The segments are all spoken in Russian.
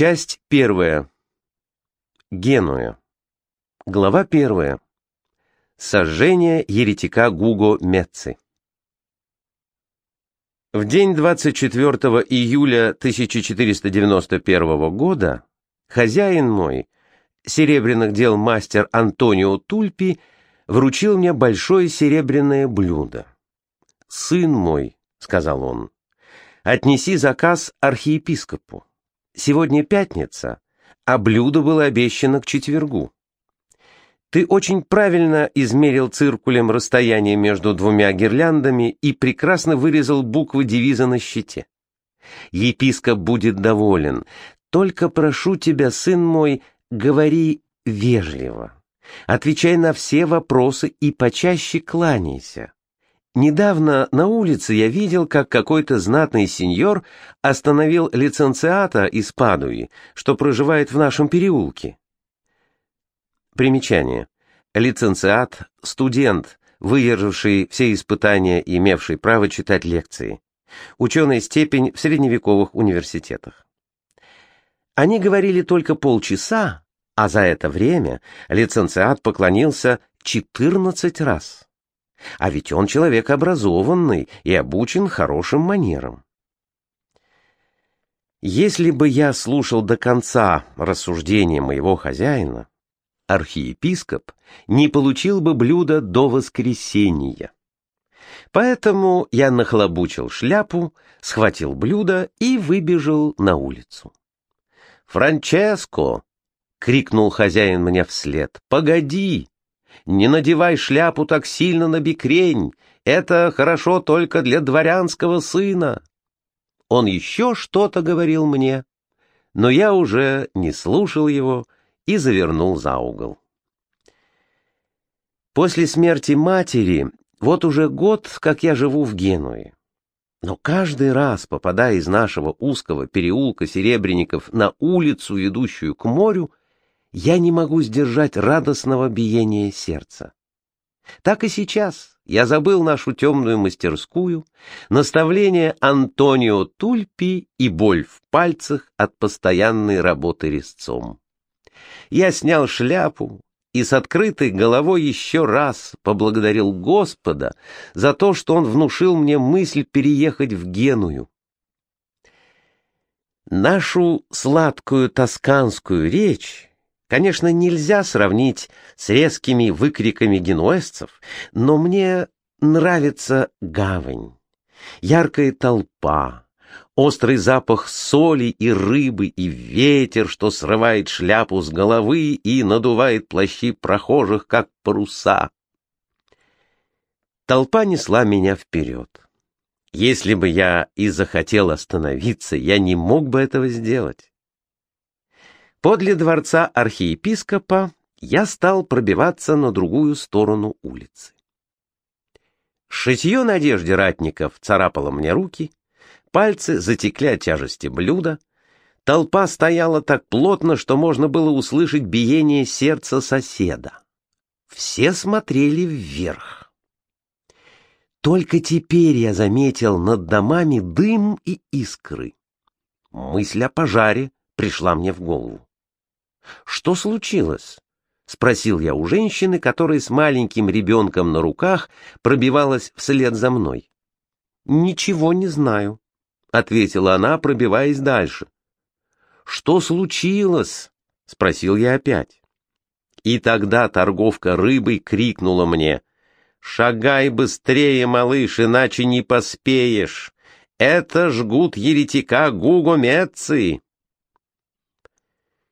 Часть первая. Генуя. Глава первая. Сожжение еретика Гуго Мецци. В день 24 июля 1491 года хозяин мой, серебряных дел мастер Антонио Тульпи, вручил мне большое серебряное блюдо. «Сын мой», — сказал он, — «отнеси заказ архиепископу. Сегодня пятница, а блюдо было обещано к четвергу. Ты очень правильно измерил циркулем расстояние между двумя гирляндами и прекрасно вырезал буквы девиза на щите. Епископ будет доволен. Только прошу тебя, сын мой, говори вежливо. Отвечай на все вопросы и почаще кланяйся. Недавно на улице я видел, как какой-то знатный сеньор остановил лиценциата из Падуи, что проживает в нашем переулке. Примечание. Лиценциат – студент, выдержавший все испытания и имевший право читать лекции. Ученая степень в средневековых университетах. Они говорили только полчаса, а за это время лиценциат поклонился 14 раз. А ведь он человек образованный и обучен хорошим манерам. Если бы я слушал до конца рассуждения моего хозяина, архиепископ не получил бы блюда до воскресения. Поэтому я нахлобучил шляпу, схватил блюдо и выбежал на улицу. «Франческо!» — крикнул хозяин мне вслед. «Погоди! Не надевай шляпу так сильно на бикрень, это хорошо только для дворянского сына. Он еще что-то говорил мне, но я уже не слушал его и завернул за угол. После смерти матери вот уже год, как я живу в Генуе. Но каждый раз, попадая из нашего узкого переулка Серебряников на улицу, ведущую к морю, я не могу сдержать радостного биения сердца. Так и сейчас я забыл нашу темную мастерскую, наставление Антонио Тульпи и боль в пальцах от постоянной работы резцом. Я снял шляпу и с открытой головой еще раз поблагодарил Господа за то, что Он внушил мне мысль переехать в Геную. Нашу сладкую тосканскую речь Конечно, нельзя сравнить с резкими выкриками генуэзцев, но мне нравится гавань, яркая толпа, острый запах соли и рыбы и ветер, что срывает шляпу с головы и надувает плащи прохожих, как паруса. Толпа несла меня вперед. Если бы я и захотел остановиться, я не мог бы этого сделать. Подле дворца архиепископа я стал пробиваться на другую сторону улицы. Шитье на ратников царапало мне руки, пальцы затекли от тяжести блюда, толпа стояла так плотно, что можно было услышать биение сердца соседа. Все смотрели вверх. Только теперь я заметил над домами дым и искры. Мысль о пожаре пришла мне в голову. «Что случилось?» — спросил я у женщины, которая с маленьким ребенком на руках пробивалась вслед за мной. «Ничего не знаю», — ответила она, пробиваясь дальше. «Что случилось?» — спросил я опять. И тогда торговка рыбой крикнула мне. «Шагай быстрее, малыш, иначе не поспеешь. Это жгут еретика Гуго Мецци».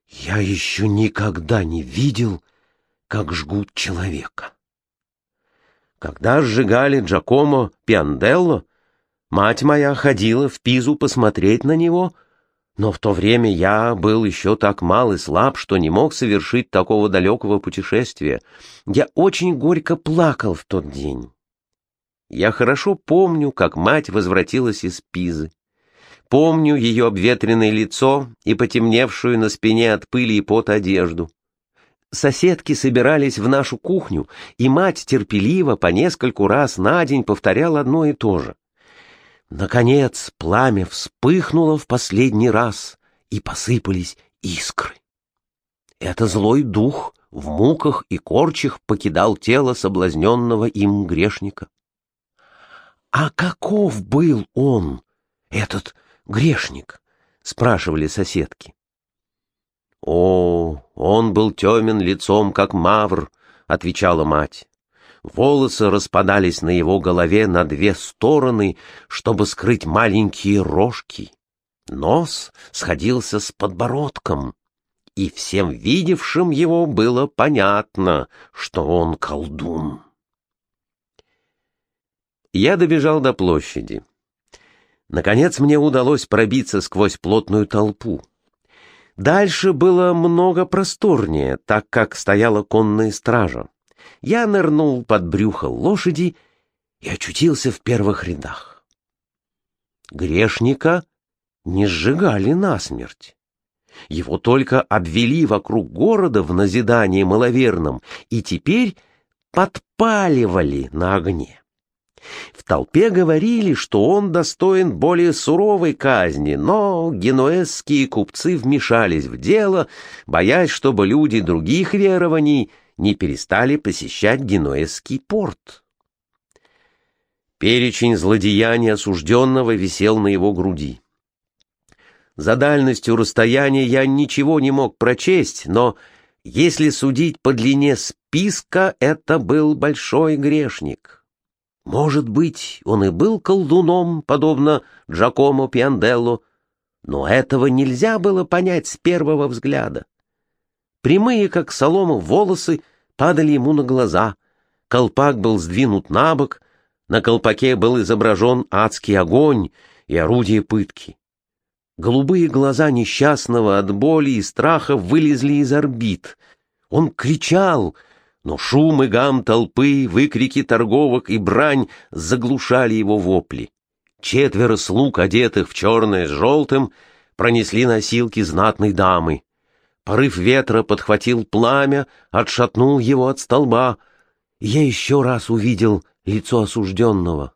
Я еще никогда не видел, как жгут человека. Когда сжигали Джакомо Пианделло, мать моя ходила в Пизу посмотреть на него, но в то время я был еще так мал и слаб, что не мог совершить такого далекого путешествия. Я очень горько плакал в тот день. Я хорошо помню, как мать возвратилась из Пизы. Помню ее обветренное лицо и потемневшую на спине от пыли и пот одежду. Соседки собирались в нашу кухню, и мать терпеливо по нескольку раз на день повторяла одно и то же. Наконец пламя вспыхнуло в последний раз, и посыпались искры. Это злой дух в муках и корчах покидал тело соблазненного им грешника. «А каков был он, этот грешник?» — спрашивали соседки. «О, он был темен лицом, как мавр», — отвечала мать. Волосы распадались на его голове на две стороны, чтобы скрыть маленькие рожки. Нос сходился с подбородком, и всем видевшим его было понятно, что он колдун. Я добежал до площади. Наконец мне удалось пробиться сквозь плотную толпу. Дальше было много просторнее, так как стояла конная стража. Я нырнул под брюхо лошади и очутился в первых рядах. Грешника не сжигали насмерть. Его только обвели вокруг города в назидании маловерным и теперь подпаливали на огне. В толпе говорили, что он достоин более суровой казни, но генуэзские купцы вмешались в дело, боясь, чтобы люди других верований не перестали посещать генуэзский порт. Перечень злодеяний осужденного висел на его груди. За дальностью расстояния я ничего не мог прочесть, но, если судить по длине списка, это был большой грешник. Может быть, он и был колдуном, подобно Джакомо Пианделло, но этого нельзя было понять с первого взгляда. Прямые, как солома, волосы падали ему на глаза, колпак был сдвинут на бок, на колпаке был изображен адский огонь и орудие пытки. Голубые глаза несчастного от боли и страха вылезли из орбит. Он кричал, но шум и гам толпы, выкрики торговок и брань заглушали его вопли. Четверо слуг, одетых в черное с желтым, пронесли носилки знатной дамы. Порыв ветра подхватил пламя, отшатнул его от столба. Я еще раз увидел лицо осужденного.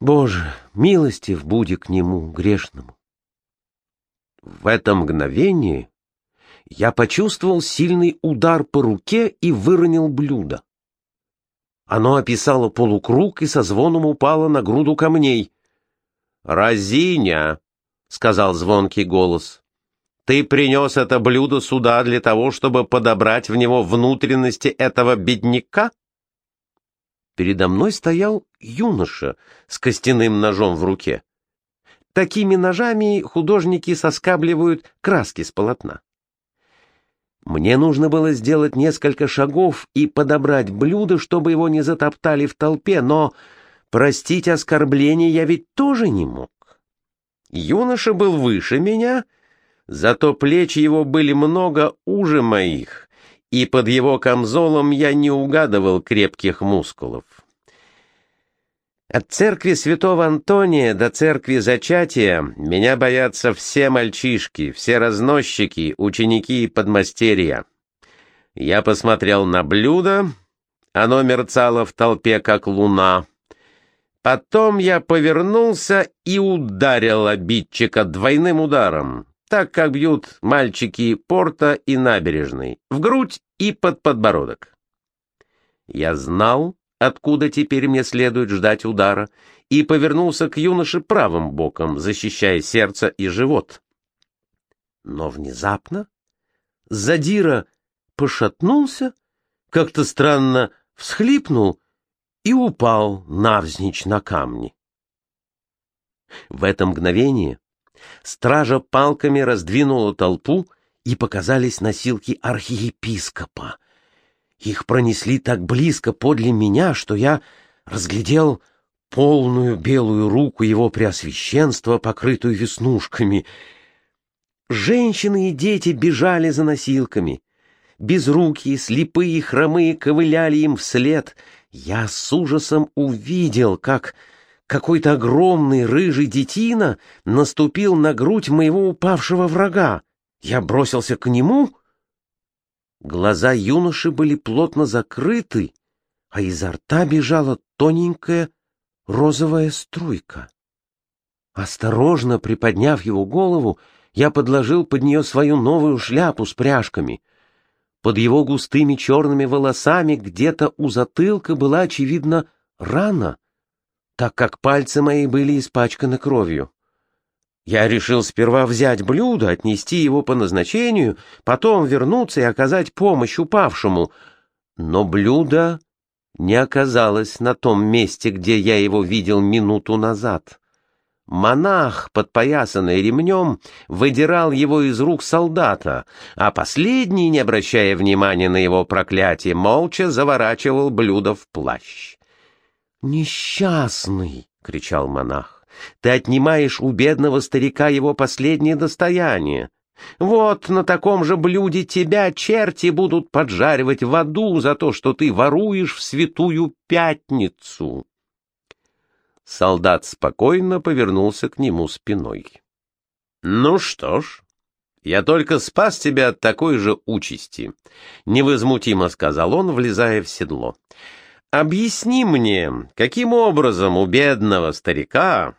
Боже, милостив буди к нему, грешному. В это мгновение я почувствовал сильный удар по руке и выронил блюдо. Оно описало полукруг и со звоном упало на груду камней. «Разиня!» — сказал звонкий голос. «Ты принес это блюдо сюда для того, чтобы подобрать в него внутренности этого бедняка?» Передо мной стоял юноша с костяным ножом в руке. Такими ножами художники соскабливают краски с полотна. Мне нужно было сделать несколько шагов и подобрать блюдо, чтобы его не затоптали в толпе, но простить оскорбление я ведь тоже не мог. Юноша был выше меня, зато плечи его были много уже моих, и под его камзолом я не угадывал крепких мускулов. От церкви святого Антония до церкви Зачатия меня боятся все мальчишки, все разносчики, ученики и подмастерья. Я посмотрел на блюдо, оно мерцало в толпе, как луна. Потом я повернулся и ударил обидчика двойным ударом так, как бьют мальчики порта и набережной, в грудь и под подбородок. Я знал, откуда теперь мне следует ждать удара, и повернулся к юноше правым боком, защищая сердце и живот. Но внезапно задира пошатнулся, как-то странно всхлипнул и упал навзничь на камни. В это мгновение Стража палками раздвинула толпу, и показались носилки архиепископа. Их пронесли так близко подле меня, что я разглядел полную белую руку его преосвященства, покрытую веснушками. Женщины и дети бежали за носилками. Безрукие, слепые, хромые ковыляли им вслед. Я с ужасом увидел, как какой-то огромный рыжий детина наступил на грудь моего упавшего врага. Я бросился к нему. Глаза юноши были плотно закрыты, а изо рта бежала тоненькая розовая струйка. Осторожно приподняв его голову, Я подложил под нее свою новую шляпу с пряжками. Под его густыми черными волосами где-то у затылка была, очевидно, рана, так как пальцы мои были испачканы кровью. Я решил сперва взять блюдо, отнести его по назначению, потом вернуться и оказать помощь упавшему. Но блюдо не оказалось на том месте, где я его видел минуту назад. Монах, подпоясанный ремнем, выдирал его из рук солдата, а последний, не обращая внимания на его проклятие, молча заворачивал блюдо в плащ. «Несчастный!» — кричал монах. «Ты отнимаешь у бедного старика его последнее достояние. Вот на таком же блюде тебя черти будут поджаривать в аду за то, что ты воруешь в святую пятницу». Солдат спокойно повернулся к нему спиной. «Ну что ж, я только спас тебя от такой же участи», — невозмутимо сказал он, влезая в седло. «Объясни мне, каким образом у бедного старика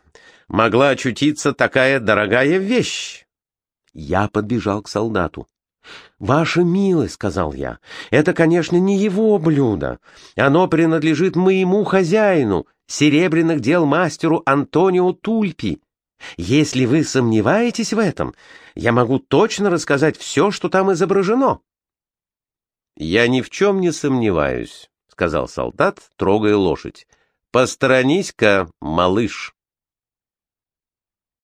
могла очутиться такая дорогая вещь?» Я подбежал к солдату. «Ваша милость», — сказал я, — «это, конечно, не его блюдо. Оно принадлежит моему хозяину, серебряных дел мастеру Антонио Тульпи. Если вы сомневаетесь в этом, я могу точно рассказать все, что там изображено». «Я ни в чем не сомневаюсь», — сказал солдат, трогая лошадь. «Посторонись-ка, малыш».